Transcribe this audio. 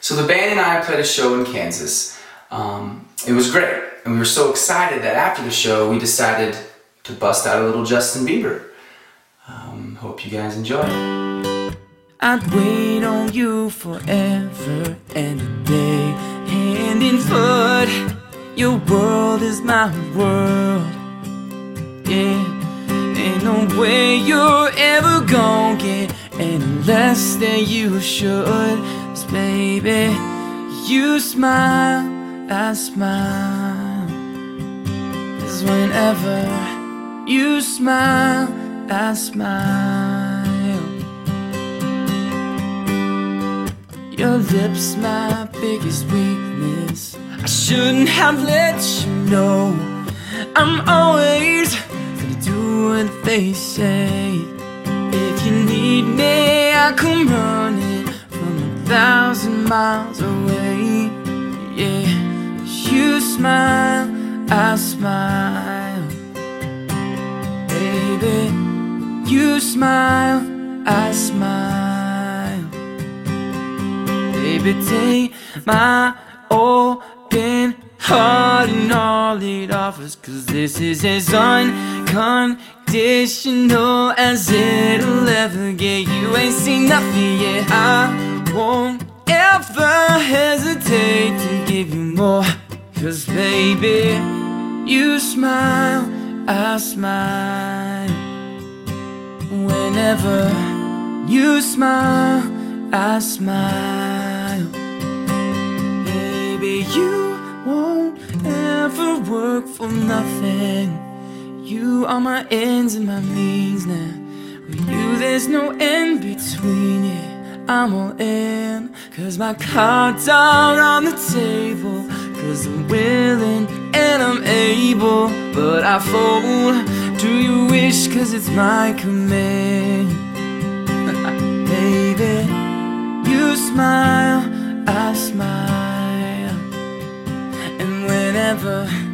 So the band and I played a show in Kansas. Um, it was great, and we were so excited that after the show we decided to bust out a little Justin Bieber. Um, hope you guys enjoy. I'd wait on you forever and a day, hand in foot. Your world is my world. Yeah, ain't no way you're ever gonna get any less than you should. Cause baby, you smile, I smile. Cause whenever you smile, I smile. Your lips, my biggest weakness. I shouldn't have let you know. I'm always gonna do what they say. If you need me, I come running miles away. Yeah, you smile, I smile. Baby, you smile, I smile. Baby, take my open heart and all it offers. Cause this is as unconditional as it'll ever get. You ain't seen nothing yet. I more. Cause baby, you smile, I smile. Whenever you smile, I smile. Baby, you won't ever work for nothing. You are my ends and my means now. With you, there's no end between it. I'm all in, cause my cards are on the table. Cause I'm willing and I'm able. But I fold to your wish, cause it's my command. Baby, you smile, I smile. And whenever